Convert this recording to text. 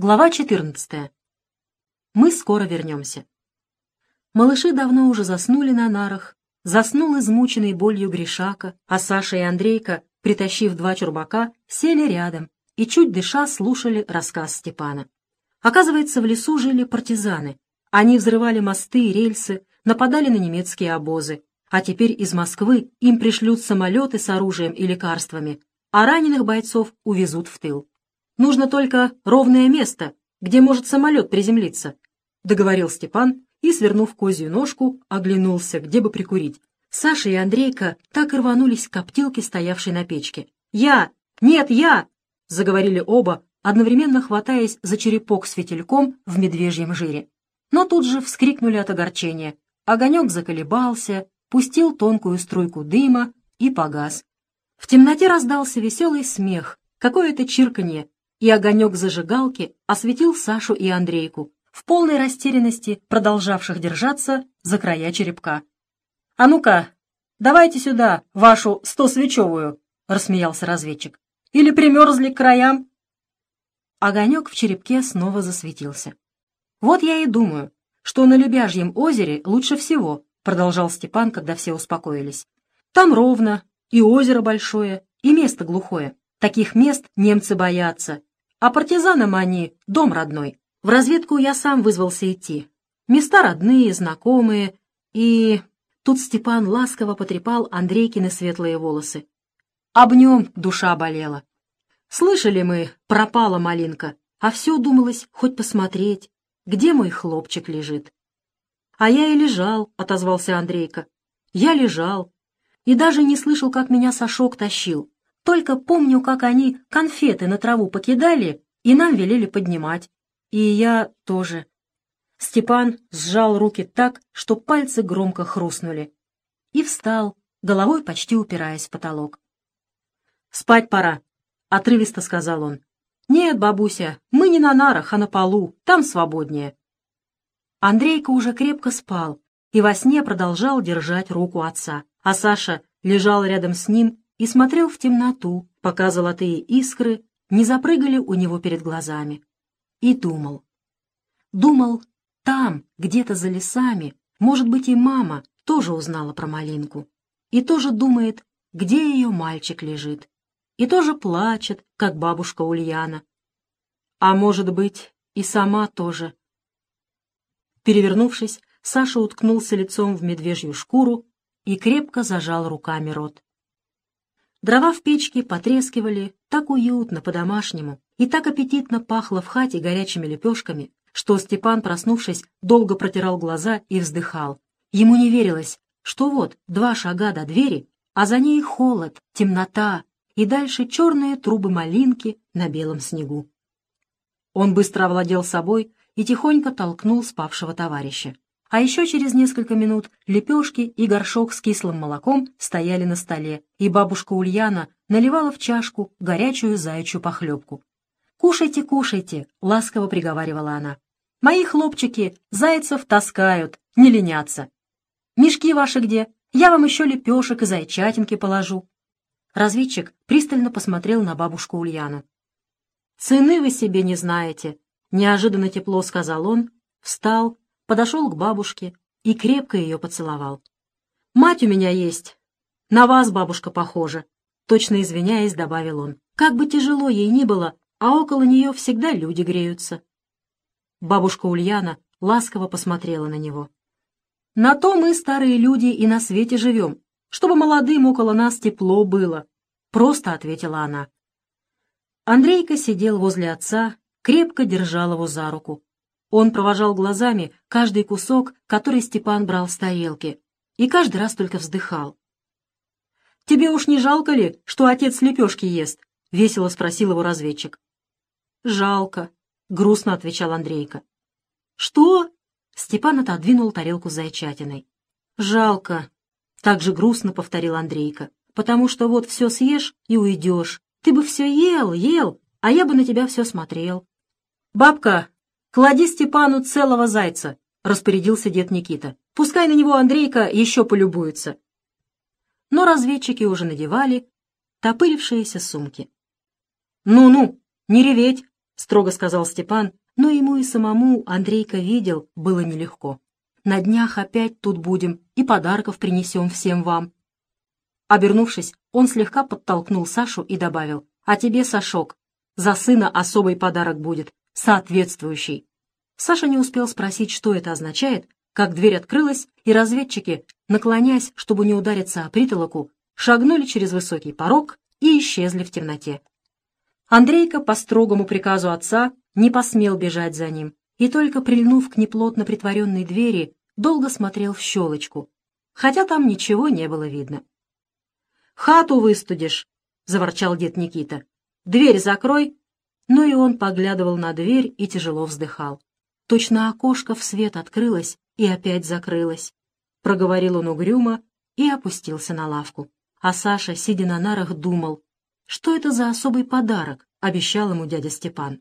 Глава 14. Мы скоро вернемся. Малыши давно уже заснули на нарах. Заснул измученный болью Гришака, а Саша и Андрейка, притащив два чурбака, сели рядом и, чуть дыша, слушали рассказ Степана. Оказывается, в лесу жили партизаны. Они взрывали мосты и рельсы, нападали на немецкие обозы. А теперь из Москвы им пришлют самолеты с оружием и лекарствами, а раненых бойцов увезут в тыл. Нужно только ровное место, где может самолет приземлиться», — договорил Степан и, свернув козью ножку, оглянулся, где бы прикурить. Саша и Андрейка так и рванулись к коптилке, стоявшей на печке. «Я! Нет, я!» — заговорили оба, одновременно хватаясь за черепок с фитильком в медвежьем жире. Но тут же вскрикнули от огорчения. Огонек заколебался, пустил тонкую струйку дыма и погас. В темноте раздался веселый смех, какое-то чирканье, и огонек зажигалки осветил Сашу и Андрейку, в полной растерянности продолжавших держаться за края черепка. «А ну-ка, давайте сюда вашу стосвечевую!» — рассмеялся разведчик. «Или примерзли к краям?» Огонек в черепке снова засветился. «Вот я и думаю, что на Любяжьем озере лучше всего», — продолжал Степан, когда все успокоились. «Там ровно, и озеро большое, и место глухое. Таких мест немцы боятся, а партизанам они — дом родной. В разведку я сам вызвался идти. Места родные, знакомые. И тут Степан ласково потрепал Андрейкины светлые волосы. Об нем душа болела. Слышали мы, пропала малинка, а все думалось хоть посмотреть, где мой хлопчик лежит. А я и лежал, — отозвался Андрейка. Я лежал. И даже не слышал, как меня Сашок тащил. Только помню, как они конфеты на траву покидали и нам велели поднимать. И я тоже. Степан сжал руки так, что пальцы громко хрустнули. И встал, головой почти упираясь в потолок. «Спать пора», — отрывисто сказал он. «Нет, бабуся, мы не на нарах, а на полу, там свободнее». Андрейка уже крепко спал и во сне продолжал держать руку отца, а Саша лежал рядом с ним и смотрел в темноту, пока золотые искры не запрыгали у него перед глазами. И думал. Думал, там, где-то за лесами, может быть, и мама тоже узнала про малинку. И тоже думает, где ее мальчик лежит. И тоже плачет, как бабушка Ульяна. А может быть, и сама тоже. Перевернувшись, Саша уткнулся лицом в медвежью шкуру и крепко зажал руками рот. Дрова в печке потрескивали так уютно, по-домашнему, и так аппетитно пахло в хате горячими лепешками, что Степан, проснувшись, долго протирал глаза и вздыхал. Ему не верилось, что вот два шага до двери, а за ней холод, темнота и дальше черные трубы малинки на белом снегу. Он быстро овладел собой и тихонько толкнул спавшего товарища. А еще через несколько минут лепешки и горшок с кислым молоком стояли на столе, и бабушка Ульяна наливала в чашку горячую заячью похлебку. «Кушайте, кушайте», — ласково приговаривала она. «Мои хлопчики зайцев таскают, не ленятся. Мешки ваши где? Я вам еще лепешек и зайчатинки положу». Разведчик пристально посмотрел на бабушку Ульяну. «Цены вы себе не знаете», — неожиданно тепло сказал он, встал, подошел к бабушке и крепко ее поцеловал. «Мать у меня есть. На вас, бабушка, похожа», — точно извиняясь, добавил он. «Как бы тяжело ей ни было, а около нее всегда люди греются». Бабушка Ульяна ласково посмотрела на него. «На то мы, старые люди, и на свете живем, чтобы молодым около нас тепло было», — просто ответила она. Андрейка сидел возле отца, крепко держал его за руку. Он провожал глазами каждый кусок, который Степан брал с тарелки, и каждый раз только вздыхал. «Тебе уж не жалко ли, что отец лепешки ест?» — весело спросил его разведчик. «Жалко», — грустно отвечал Андрейка. «Что?» — Степан отодвинул тарелку с зайчатиной. «Жалко», — так же грустно повторил Андрейка, «потому что вот все съешь и уйдешь. Ты бы все ел, ел, а я бы на тебя все смотрел». «Бабка, «Клади Степану целого зайца», — распорядился дед Никита. «Пускай на него Андрейка еще полюбуется». Но разведчики уже надевали топырившиеся сумки. «Ну-ну, не реветь», — строго сказал Степан, но ему и самому Андрейка видел, было нелегко. На днях опять тут будем и подарков принесем всем вам. Обернувшись, он слегка подтолкнул Сашу и добавил, «А тебе, Сашок, за сына особый подарок будет, соответствующий». Саша не успел спросить, что это означает, как дверь открылась, и разведчики, наклоняясь, чтобы не удариться о притолоку, шагнули через высокий порог и исчезли в темноте. Андрейка по строгому приказу отца не посмел бежать за ним и только прильнув к неплотно притворенной двери, долго смотрел в щелочку, хотя там ничего не было видно. «Хату выстудишь!» — заворчал дед Никита. «Дверь закрой!» Но и он поглядывал на дверь и тяжело вздыхал. Точно окошко в свет открылось и опять закрылось. Проговорил он угрюмо и опустился на лавку. А Саша, сидя на нарах, думал, что это за особый подарок, обещал ему дядя Степан.